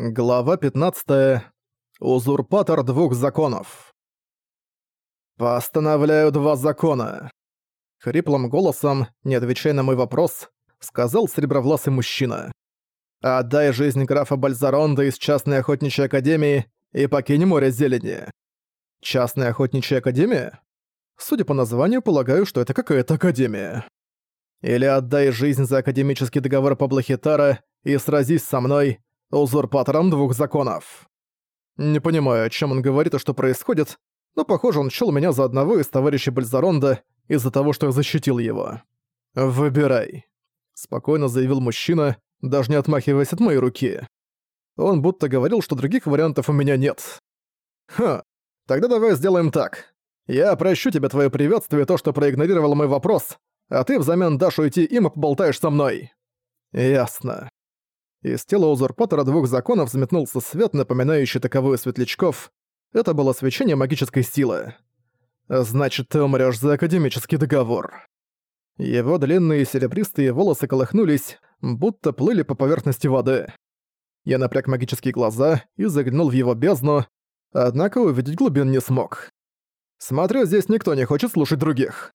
Глава 15. Узурпатор двух законов. «Постановляю два закона!» Хриплым голосом, не отвечая на мой вопрос, сказал сребровласый мужчина. «Отдай жизнь графа Бальзаронда из частной охотничьей академии и покинь море зелени». «Частная охотничья академия?» Судя по названию, полагаю, что это какая-то академия. Или отдай жизнь за академический договор Паблохитара и сразись со мной, узурпатором двух законов. Не понимаю, о чем он говорит и что происходит, но, похоже, он счёл меня за одного из товарищей Бальзаронда из-за того, что я защитил его. «Выбирай», — спокойно заявил мужчина, даже не отмахиваясь от моей руки. Он будто говорил, что других вариантов у меня нет. «Ха, тогда давай сделаем так. Я прощу тебе твое приветствие то, что проигнорировал мой вопрос, а ты взамен дашь уйти им и поболтаешь со мной». «Ясно». Из тела узурпатора двух законов взметнулся свет, напоминающий таковую светлячков. Это было свечение магической силы. «Значит, ты умрёшь за академический договор». Его длинные серебристые волосы колыхнулись, будто плыли по поверхности воды. Я напряг магические глаза и заглянул в его бездну, однако увидеть глубин не смог. Смотрю, здесь никто не хочет слушать других.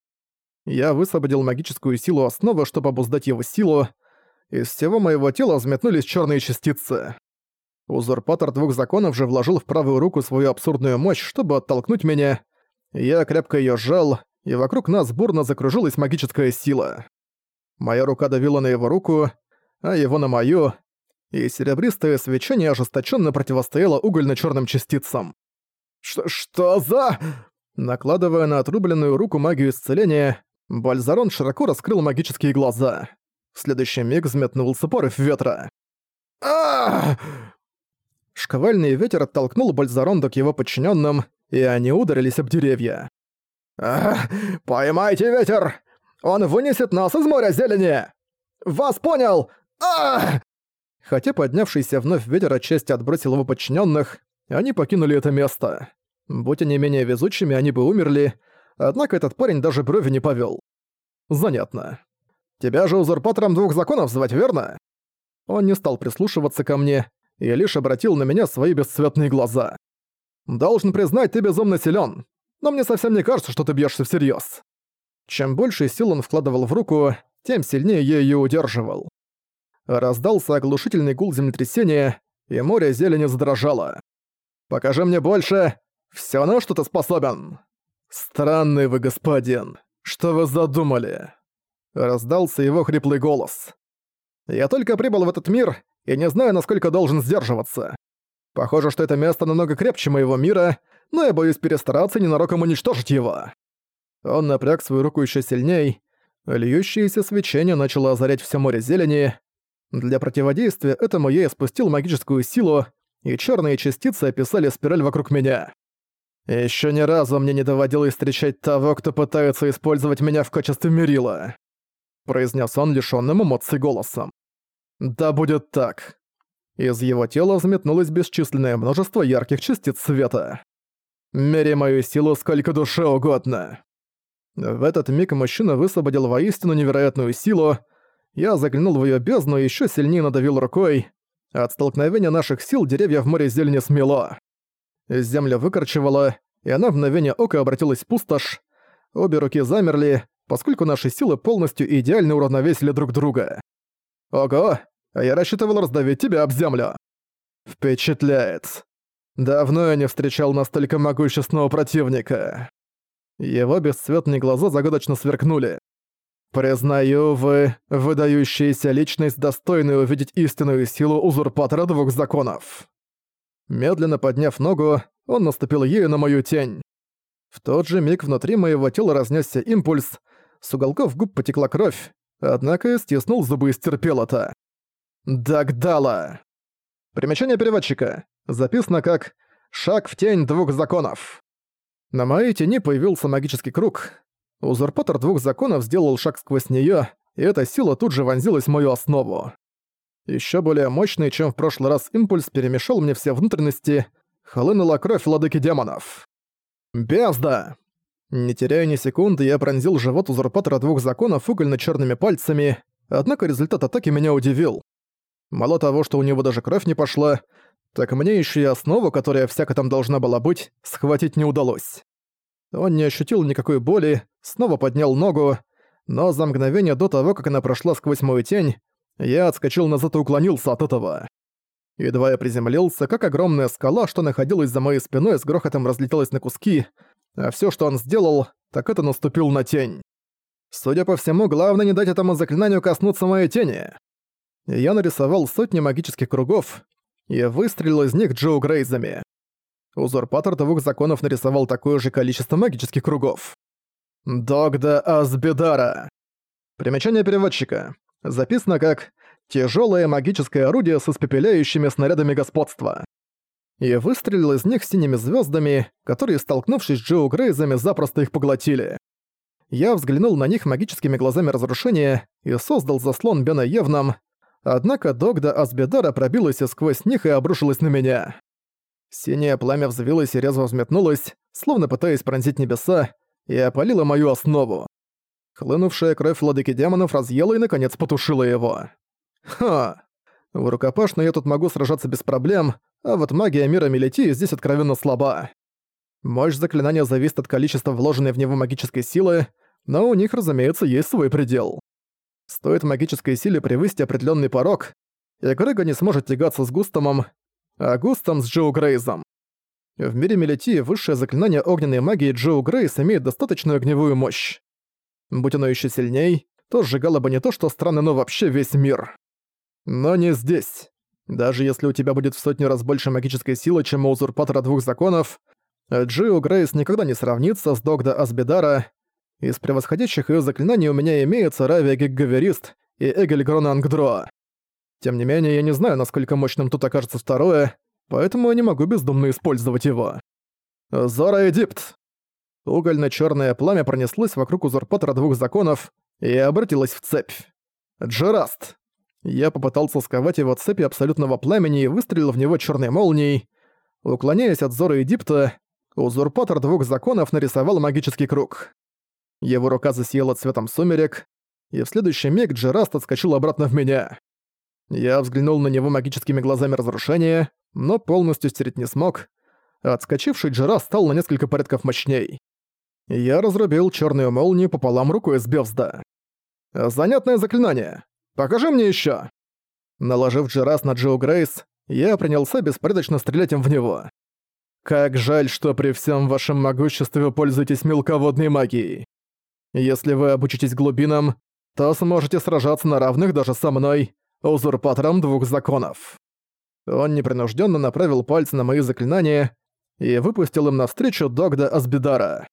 Я высвободил магическую силу основы, чтобы обуздать его силу, из всего моего тела взметнулись черные частицы. Узурпатор двух законов же вложил в правую руку свою абсурдную мощь, чтобы оттолкнуть меня. Я крепко ее сжал, и вокруг нас бурно закружилась магическая сила. Моя рука давила на его руку, а его на мою, и серебристое свечение ожесточенно противостояло угольно черным частицам. Ш «Что за...» Накладывая на отрубленную руку магию исцеления, Бальзарон широко раскрыл магические глаза. В следующий миг взметнулся порыв ветра. а Шквальный ветер оттолкнул Бальзаронда к его подчиненным, и они ударились об деревья. а Поймайте ветер! Он вынесет нас из моря зелени! Вас понял! а Хотя поднявшийся вновь ветер отчасти отбросил его подчиненных, они покинули это место. Будь они менее везучими, они бы умерли, однако этот парень даже брови не повел. Занятно. Тебя же узурпатором двух законов звать, верно?» Он не стал прислушиваться ко мне и лишь обратил на меня свои бесцветные глаза. «Должен признать, ты безумно силен, но мне совсем не кажется, что ты бьешься всерьез. Чем больше сил он вкладывал в руку, тем сильнее я ее удерживал. Раздался оглушительный гул землетрясения, и море зелени задрожало. «Покажи мне больше! Всё на что ты способен!» «Странный вы господин! Что вы задумали?» Раздался его хриплый голос. «Я только прибыл в этот мир и не знаю, насколько должен сдерживаться. Похоже, что это место намного крепче моего мира, но я боюсь перестараться и ненароком уничтожить его». Он напряг свою руку еще сильней. Льющееся свечение начало озарять все море зелени. Для противодействия этому я спустил магическую силу, и черные частицы описали спираль вокруг меня. Еще ни разу мне не доводилось встречать того, кто пытается использовать меня в качестве мерила произнес он лишённым эмоций голосом. «Да будет так». Из его тела взметнулось бесчисленное множество ярких частиц света. «Мери мою силу сколько душе угодно». В этот миг мужчина высвободил воистину невероятную силу. Я заглянул в её бездну и ещё сильнее надавил рукой. От столкновения наших сил деревья в море зелени смело. Земля выкорчевала, и она в мгновение ока обратилась в пустошь. Обе руки замерли, поскольку наши силы полностью идеально уравновесили друг друга. Ого, а я рассчитывал раздавить тебя об землю. Впечатляет. Давно я не встречал настолько могущественного противника. Его бесцветные глаза загадочно сверкнули. «Признаю, вы — выдающаяся личность, достойная увидеть истинную силу узурпатора двух законов». Медленно подняв ногу, он наступил ею на мою тень. В тот же миг внутри моего тела разнесся импульс, с уголков губ потекла кровь, однако я стиснул зубы и стерпел это. Дагдала. Примечание переводчика. Записано как «Шаг в тень двух законов». На моей тени появился магический круг. Узурпатор двух законов сделал шаг сквозь неё, и эта сила тут же вонзилась в мою основу. Ещё более мощный, чем в прошлый раз импульс, перемешал мне все внутренности, хлынула кровь владыки демонов. «Безда!» Не теряя ни секунды, я пронзил живот узурпатора двух законов угольно-черными пальцами, однако результат атаки меня удивил. Мало того, что у него даже кровь не пошла, Так мне еще и основу, которая всяко там должна была быть, схватить не удалось. Он не ощутил никакой боли, снова поднял ногу, но за мгновение до того, как она прошла сквозь мою тень, я отскочил назад и уклонился от этого. Едва я приземлился, как огромная скала, что находилась за моей спиной, с грохотом разлетелась на куски, а всё, что он сделал, так это наступил на тень. Судя по всему, главное не дать этому заклинанию коснуться моей тени. Я нарисовал сотни магических кругов и выстрелил из них Джоу Грейзами. Узурпатор двух законов нарисовал такое же количество магических кругов. Догда Асбедара. Примечание переводчика. Записано как «тяжёлое магическое орудие с испепеляющими снарядами господства». И выстрелил из них синими звёздами, которые, столкнувшись с Джоу Грейзами, запросто их поглотили. Я взглянул на них магическими глазами разрушения и создал заслон Бена Евном, однако Догда Асбедара пробилась сквозь них и обрушилась на меня. Синее пламя взвилось и резво взметнулось, словно пытаясь пронзить небеса, и опалило мою основу. Хлынувшая кровь владыки демонов разъела и, наконец, потушила его. Ха! В рукопашно я тут могу сражаться без проблем, а вот магия мира Мелити здесь откровенно слаба. Мощь заклинания зависит от количества вложенной в него магической силы, но у них, разумеется, есть свой предел. Стоит магической силе превысить определенный порог, и Грега не сможет тягаться с Густомом, а Густом с Джоу Грейзом. В мире Мелити высшее заклинание огненной магии Джоу Грейс имеет достаточную огневую мощь. Будь оно еще сильней, то сжигало бы не то что страны, но вообще весь мир. Но не здесь. Даже если у тебя будет в сотню раз больше магической силы, чем у узурпатора двух законов, Джио Грейс никогда не сравнится с Догда Асбедара. Из превосходящих ее заклинаний у меня имеется Равия Гиггаверист и Эгель Гронангдро. Тем не менее, я не знаю, насколько мощным тут окажется второе, поэтому я не могу бездумно использовать его. Зора Эдипт. Угольно-чёрное пламя пронеслось вокруг узурпатора двух законов и обратилось в цепь. Джераст. Я попытался сковать его цепи абсолютного пламени и выстрелил в него чёрной молнией. Уклоняясь от Зора Эдипта, узурпатор двух законов нарисовал магический круг. Его рука засияла цветом сумерек, и в следующий миг Джераст отскочил обратно в меня. Я взглянул на него магическими глазами разрушения, но полностью стереть не смог. Отскочивший Джера стал на несколько порядков мощней. Я разрубил черную молнию пополам рукой с Бевзда. «Занятное заклинание! Покажи мне еще. Наложив Джерас на Джоу Грейс, я принялся беспорядочно стрелять им в него. Как жаль, что при всем вашем могуществе пользуетесь мелководной магией. Если вы обучитесь глубинам, то сможете сражаться на равных даже со мной, узурпатором двух законов. Он непринужденно направил пальцы на мои заклинания и выпустил им навстречу Догда Асбидара.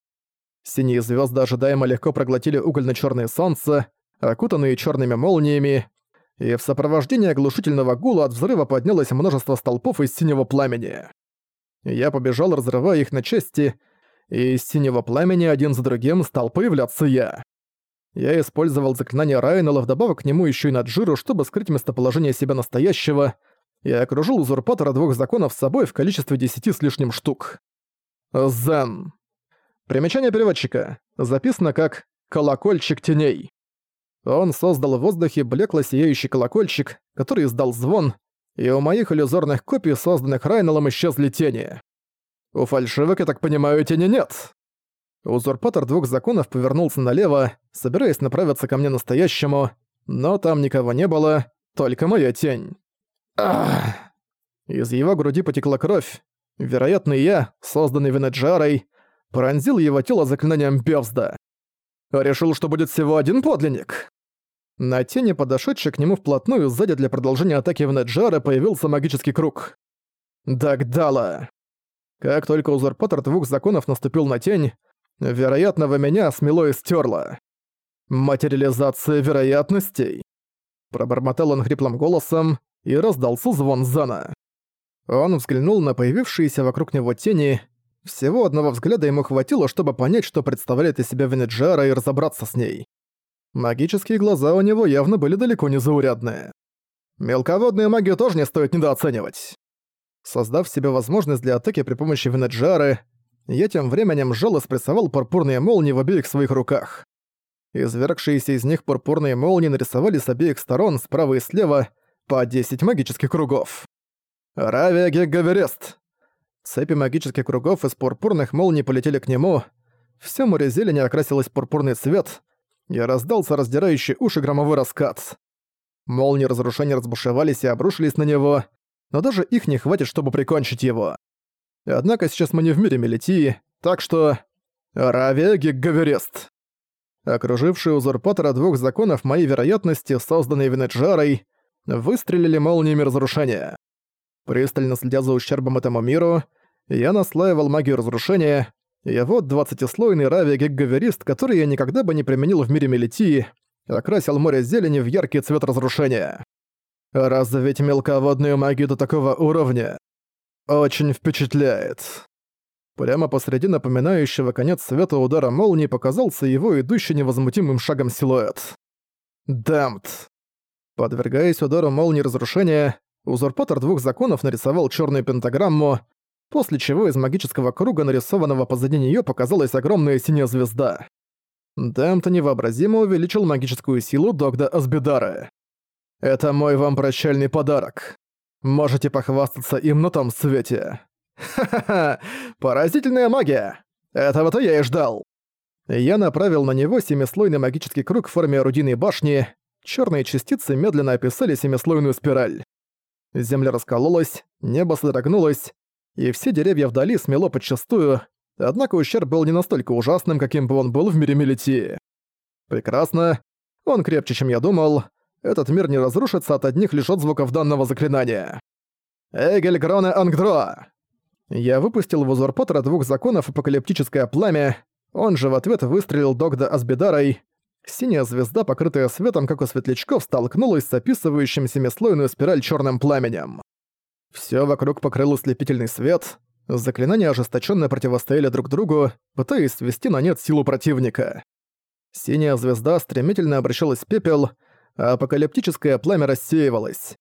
Синие звезды ожидаемо легко проглотили угольно-черное солнце, окутанные черными молниями, и в сопровождении оглушительного гула от взрыва поднялось множество столпов из синего пламени. Я побежал, разрывая их на части, и из синего пламени один за другим стал появляться я. Я использовал заклинание Райнелла вдобавок к нему еще и Наджиру, чтобы скрыть местоположение себя настоящего, и окружил узурпатора двух законов с собой в количестве десяти с лишним штук. Зен. Примечание переводчика. Записано как «колокольчик теней». Он создал в воздухе блекло-сияющий колокольчик, который издал звон, и у моих иллюзорных копий, созданных Райнеллом, исчезли тени. У фальшивок, я так понимаю, тени нет. Узурпатор двух законов повернулся налево, собираясь направиться ко мне настоящему, но там никого не было, только моя тень. Ах! Из его груди потекла кровь. Вероятно, я, созданный Венеджарой, пронзил его тело заклинанием Бёвзда. Решил, что будет всего один подлинник. На тени, подошедшей к нему вплотную, сзади для продолжения атаки Венеджара появился магический круг. Дагдала. Как только узурпатор двух законов наступил на тень, Вероятного меня смело и стерло. Материализация вероятностей. Пробормотал он хриплым голосом, и раздался звон Зана. Он взглянул на появившиеся вокруг него тени. Всего одного взгляда ему хватило, чтобы понять, что представляет из себя Венеджара и разобраться с ней. Магические глаза у него явно были далеко не заурядные. Мелководную магию тоже не стоит недооценивать. Создав себе возможность для атаки при помощи Венеджары, я тем временем сжал и спрессовал пурпурные молнии в обеих своих руках. Извергшиеся из них пурпурные молнии нарисовали с обеих сторон, справа и слева, по 10 магических кругов. «Равия Геггаверест!» Цепи магических кругов из пурпурных молний полетели к нему. Всё море зелени окрасилось пурпурный цвет, и раздался раздирающий уши громовой раскат. Молнии разрушения разбушевались и обрушились на него, но даже их не хватит, чтобы прикончить его. Однако сейчас мы не в мире Мелитии, так что... Равия Гиггаверест. Окружившие узурпатора двух законов моей вероятности, созданные Венеджарой, выстрелили молниями разрушения. Пристально следя за ущербом этому миру, я наслаивал магию разрушения, и вот двадцатислойный Равия Гиггаверист, который я никогда бы не применил в мире Мелитии, окрасил море зелени в яркий цвет разрушения. Разве мелководную магию до такого уровня? Очень впечатляет. Прямо посреди напоминающего конец света удара молнии показался его идущий невозмутимым шагом силуэт. Дамт. Подвергаясь удару молнии разрушения, узурпатор двух законов нарисовал черную пентаграмму, после чего из магического круга, нарисованного позади нее, показалась огромная синяя звезда. Дамт невообразимо увеличил магическую силу Догда Асбидара. «Это мой вам прощальный подарок. Можете похвастаться им на том свете. Ха-ха-ха! Поразительная магия! Этого-то я и ждал!» Я направил на него семислойный магический круг в форме орудийной башни. Черные частицы медленно описали семислойную спираль. Земля раскололась, небо содрогнулось, и все деревья вдали смело подчастую, однако ущерб был не настолько ужасным, каким бы он был в мире Мелитии. Прекрасно. Он крепче, чем я думал этот мир не разрушится от одних лишь отзвуков данного заклинания. Эгель Гроне Ангдро! Я выпустил в узурпатора двух законов апокалиптическое пламя, он же в ответ выстрелил Догда Асбидарой. Синяя звезда, покрытая светом, как у светлячков, столкнулась с описывающим семислойную спираль черным пламенем. Все вокруг покрыл ослепительный свет, заклинания ожесточенно противостояли друг другу, пытаясь свести на нет силу противника. Синяя звезда стремительно обращалась в пепел, а апокалиптическое пламя рассеивалось.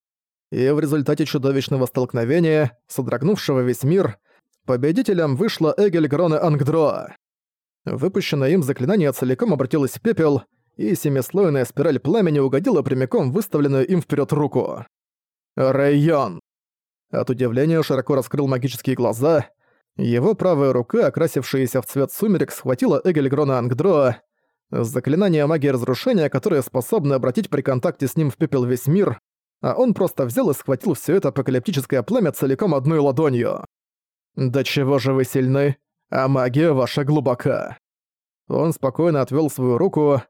И в результате чудовищного столкновения, содрогнувшего весь мир, победителем вышла Эгель Грона Ангдроа. Выпущенное им заклинание целиком обратилось в пепел, и семислойная спираль пламени угодила прямиком в выставленную им вперед руку. Район. От удивления широко раскрыл магические глаза. Его правая рука, окрасившаяся в цвет сумерек, схватила Эгель Грона Ангдроа, Заклинание магии разрушения, которое способно обратить при контакте с ним в пепел весь мир, а он просто взял и схватил все это апокалиптическое пламя целиком одной ладонью. «Да чего же вы сильны, а магия ваша глубока». Он спокойно отвел свою руку,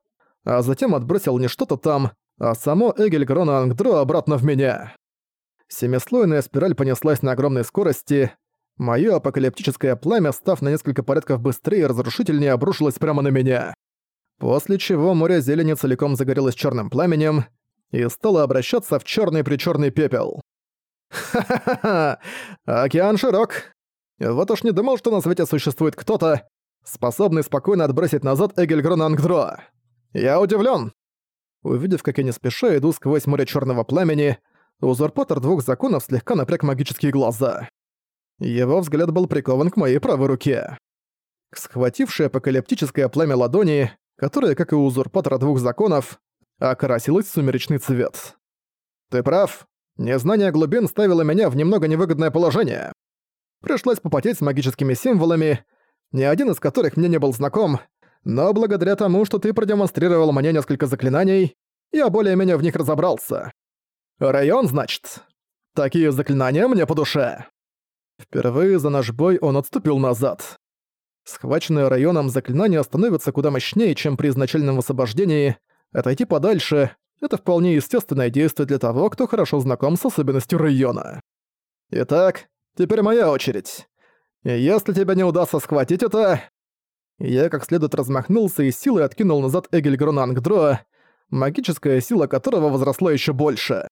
а затем отбросил не что-то там, а само Эгель Грона Ангдро обратно в меня. Семислойная спираль понеслась на огромной скорости, Моё апокалиптическое пламя, став на несколько порядков быстрее и разрушительнее, обрушилось прямо на меня. После чего море зелени целиком загорелось черным пламенем и стало обращаться в черный причерный пепел. Ха-ха-ха! Океан широк! Вот уж не думал, что на свете существует кто-то, способный спокойно отбросить назад Эгельгрона Ангдро. Я удивлен. Увидев, как я не спеша иду сквозь море черного пламени, узурпатор двух законов слегка напряг магические глаза. Его взгляд был прикован к моей правой руке. Схватившее апокалиптическое пламя ладони, которая, как и у узурпатора двух законов, окрасилась в сумеречный цвет. «Ты прав. Незнание глубин ставило меня в немного невыгодное положение. Пришлось попотеть с магическими символами, ни один из которых мне не был знаком, но благодаря тому, что ты продемонстрировал мне несколько заклинаний, я более-менее в них разобрался. Район, значит? Такие заклинания мне по душе». Впервые за наш бой он отступил назад. Схваченное районом заклинание становится куда мощнее, чем при изначальном освобождении. Отойти подальше — это вполне естественное действие для того, кто хорошо знаком с особенностью района. Итак, теперь моя очередь. И если тебе не удастся схватить это... Я как следует размахнулся и силой откинул назад Эгельгрона Ангдроа, магическая сила которого возросла еще больше.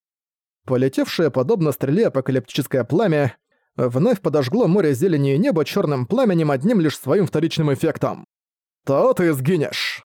Полетевшее подобно стреле апокалиптическое пламя вновь подожгло море зелени и небо черным пламенем одним лишь своим вторичным эффектом. То ты сгинешь.